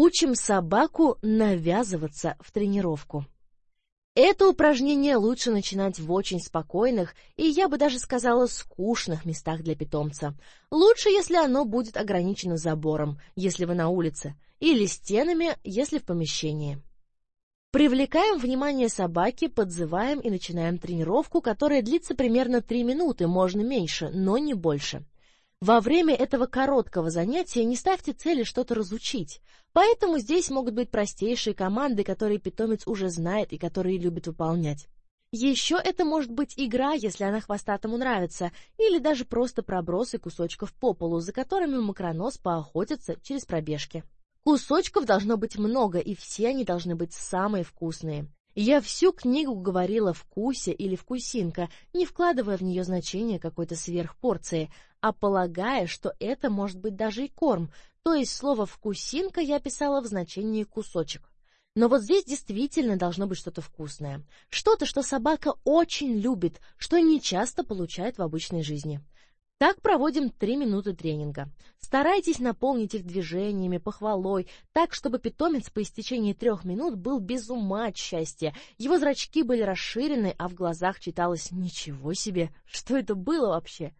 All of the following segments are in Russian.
Учим собаку навязываться в тренировку. Это упражнение лучше начинать в очень спокойных и, я бы даже сказала, скучных местах для питомца. Лучше, если оно будет ограничено забором, если вы на улице, или стенами, если в помещении. Привлекаем внимание собаки, подзываем и начинаем тренировку, которая длится примерно 3 минуты, можно меньше, но не больше. Во время этого короткого занятия не ставьте цели что-то разучить, поэтому здесь могут быть простейшие команды, которые питомец уже знает и которые любит выполнять. Еще это может быть игра, если она хвостатому нравится, или даже просто пробросы кусочков по полу, за которыми макронос поохотится через пробежки. Кусочков должно быть много, и все они должны быть самые вкусные. Я всю книгу говорила «вкусе» или «вкусинка», не вкладывая в нее значение какой-то сверхпорции, а полагая, что это может быть даже и корм, то есть слово «вкусинка» я писала в значении «кусочек». Но вот здесь действительно должно быть что-то вкусное. Что-то, что собака очень любит, что не часто получает в обычной жизни. Так проводим три минуты тренинга. Старайтесь наполнить их движениями, похвалой, так, чтобы питомец по истечении трех минут был без ума от счастья. Его зрачки были расширены, а в глазах читалось «Ничего себе! Что это было вообще?»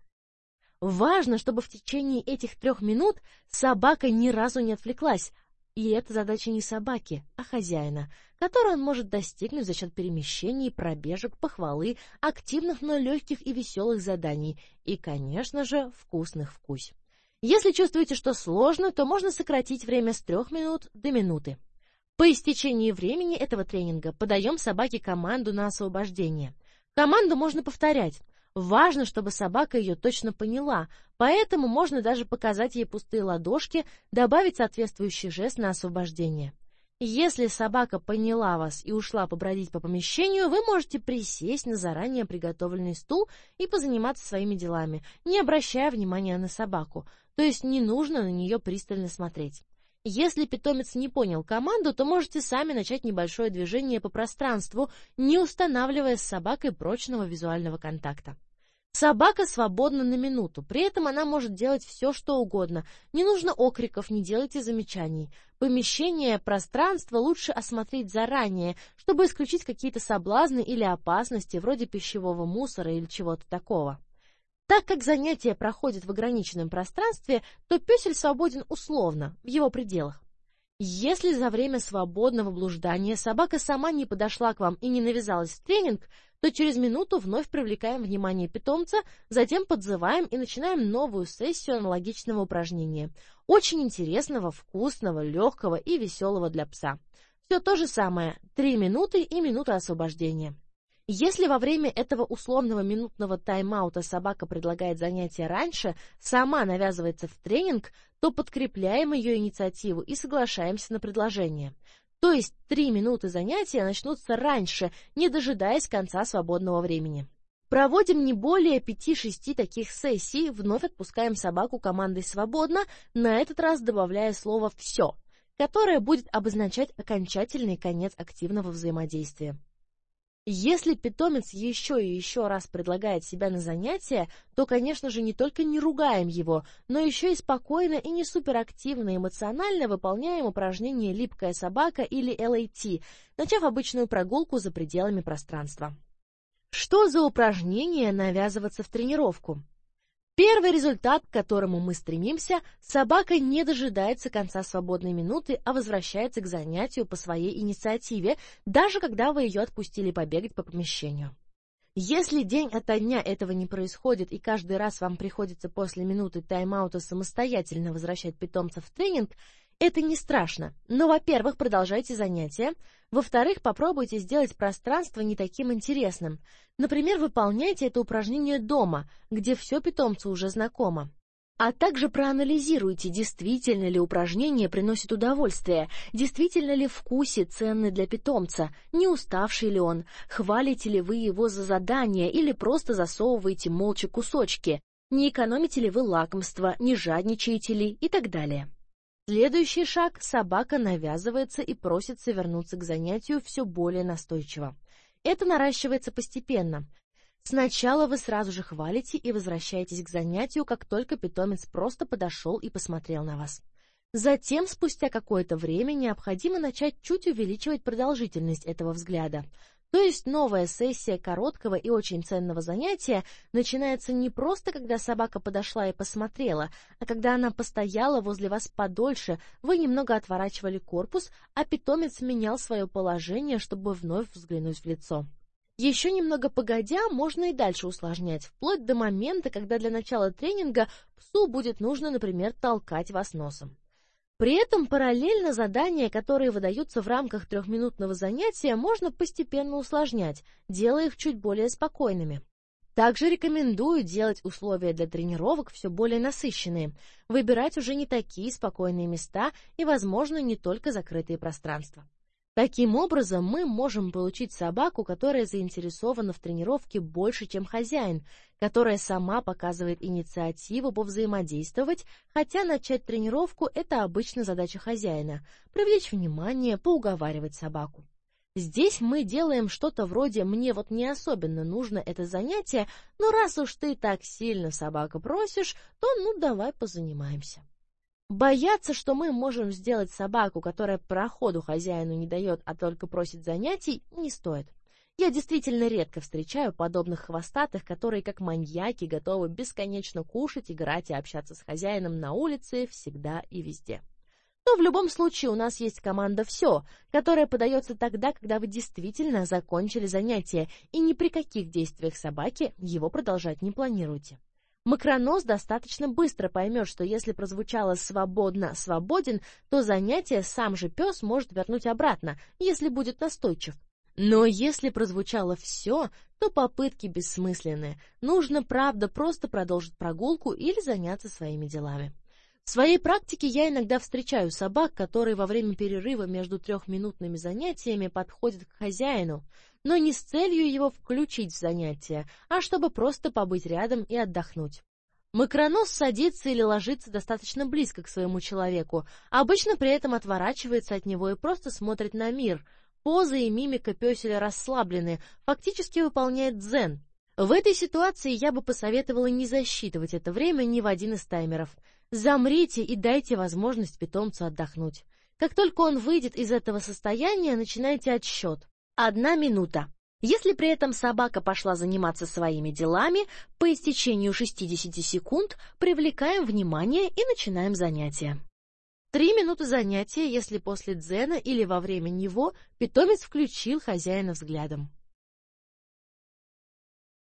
Важно, чтобы в течение этих трех минут собака ни разу не отвлеклась, и это задача не собаки, а хозяина, которую он может достигнуть за счет перемещений, пробежек, похвалы, активных, но легких и веселых заданий и, конечно же, вкусных вкусь. Если чувствуете, что сложно, то можно сократить время с трех минут до минуты. По истечении времени этого тренинга подаем собаке команду на освобождение. Команду можно повторять. Важно, чтобы собака ее точно поняла, поэтому можно даже показать ей пустые ладошки, добавить соответствующий жест на освобождение. Если собака поняла вас и ушла побродить по помещению, вы можете присесть на заранее приготовленный стул и позаниматься своими делами, не обращая внимания на собаку, то есть не нужно на нее пристально смотреть. Если питомец не понял команду, то можете сами начать небольшое движение по пространству, не устанавливая с собакой прочного визуального контакта. Собака свободна на минуту, при этом она может делать все, что угодно. Не нужно окриков, не делайте замечаний. Помещение, пространство лучше осмотреть заранее, чтобы исключить какие-то соблазны или опасности, вроде пищевого мусора или чего-то такого. Так как занятие проходит в ограниченном пространстве, то пёсель свободен условно, в его пределах. Если за время свободного блуждания собака сама не подошла к вам и не навязалась в тренинг, то через минуту вновь привлекаем внимание питомца, затем подзываем и начинаем новую сессию аналогичного упражнения. Очень интересного, вкусного, легкого и веселого для пса. Все то же самое, 3 минуты и минута освобождения. Если во время этого условного минутного тайм-аута собака предлагает занятие раньше, сама навязывается в тренинг, то подкрепляем ее инициативу и соглашаемся на предложение. То есть три минуты занятия начнутся раньше, не дожидаясь конца свободного времени. Проводим не более 5-6 таких сессий, вновь отпускаем собаку командой свободно, на этот раз добавляя слово «все», которое будет обозначать окончательный конец активного взаимодействия. Если питомец еще и еще раз предлагает себя на занятия, то, конечно же, не только не ругаем его, но еще и спокойно и не суперактивно эмоционально выполняем упражнение «Липкая собака» или LAT, начав обычную прогулку за пределами пространства. Что за упражнение навязываться в тренировку? Первый результат, к которому мы стремимся, собака не дожидается конца свободной минуты, а возвращается к занятию по своей инициативе, даже когда вы ее отпустили побегать по помещению. Если день ото дня этого не происходит и каждый раз вам приходится после минуты тайм-аута самостоятельно возвращать питомца в тренинг, это не страшно, но, во-первых, продолжайте занятия, во-вторых, попробуйте сделать пространство не таким интересным. Например, выполняйте это упражнение дома, где все питомцу уже знакомо. А также проанализируйте, действительно ли упражнение приносит удовольствие, действительно ли вкусе ценны для питомца, не уставший ли он, хвалите ли вы его за задание или просто засовываете молча кусочки, не экономите ли вы лакомство, не жадничаете ли и так далее. Следующий шаг – собака навязывается и просится вернуться к занятию все более настойчиво. Это наращивается постепенно. Сначала вы сразу же хвалите и возвращаетесь к занятию, как только питомец просто подошел и посмотрел на вас. Затем, спустя какое-то время, необходимо начать чуть увеличивать продолжительность этого взгляда. То есть новая сессия короткого и очень ценного занятия начинается не просто, когда собака подошла и посмотрела, а когда она постояла возле вас подольше, вы немного отворачивали корпус, а питомец менял свое положение, чтобы вновь взглянуть в лицо. Еще немного погодя, можно и дальше усложнять, вплоть до момента, когда для начала тренинга псу будет нужно, например, толкать вас носом. При этом параллельно задания, которые выдаются в рамках трехминутного занятия, можно постепенно усложнять, делая их чуть более спокойными. Также рекомендую делать условия для тренировок все более насыщенные, выбирать уже не такие спокойные места и, возможно, не только закрытые пространства. Таким образом, мы можем получить собаку, которая заинтересована в тренировке больше, чем хозяин, которая сама показывает инициативу повзаимодействовать, хотя начать тренировку – это обычно задача хозяина – привлечь внимание, поуговаривать собаку. Здесь мы делаем что-то вроде «мне вот не особенно нужно это занятие, но раз уж ты так сильно собака просишь, то ну давай позанимаемся». Бояться, что мы можем сделать собаку, которая проходу хозяину не дает, а только просит занятий, не стоит. Я действительно редко встречаю подобных хвостатых, которые как маньяки готовы бесконечно кушать, играть и общаться с хозяином на улице всегда и везде. Но в любом случае у нас есть команда «Все», которая подается тогда, когда вы действительно закончили занятие и ни при каких действиях собаки его продолжать не планируете. Макронос достаточно быстро поймет, что если прозвучало «свободно», «свободен», то занятие сам же пес может вернуть обратно, если будет настойчив. Но если прозвучало «все», то попытки бессмысленны. Нужно, правда, просто продолжить прогулку или заняться своими делами. В своей практике я иногда встречаю собак, которые во время перерыва между трехминутными занятиями подходят к хозяину, но не с целью его включить в занятие, а чтобы просто побыть рядом и отдохнуть. Макронос садится или ложится достаточно близко к своему человеку, обычно при этом отворачивается от него и просто смотрит на мир. Поза и мимика пёселя расслаблены, фактически выполняет дзен. В этой ситуации я бы посоветовала не засчитывать это время ни в один из таймеров. Замрите и дайте возможность питомцу отдохнуть. Как только он выйдет из этого состояния, начинайте отсчет. Одна минута. Если при этом собака пошла заниматься своими делами, по истечению 60 секунд привлекаем внимание и начинаем занятие. Три минуты занятия, если после дзена или во время него питомец включил хозяина взглядом.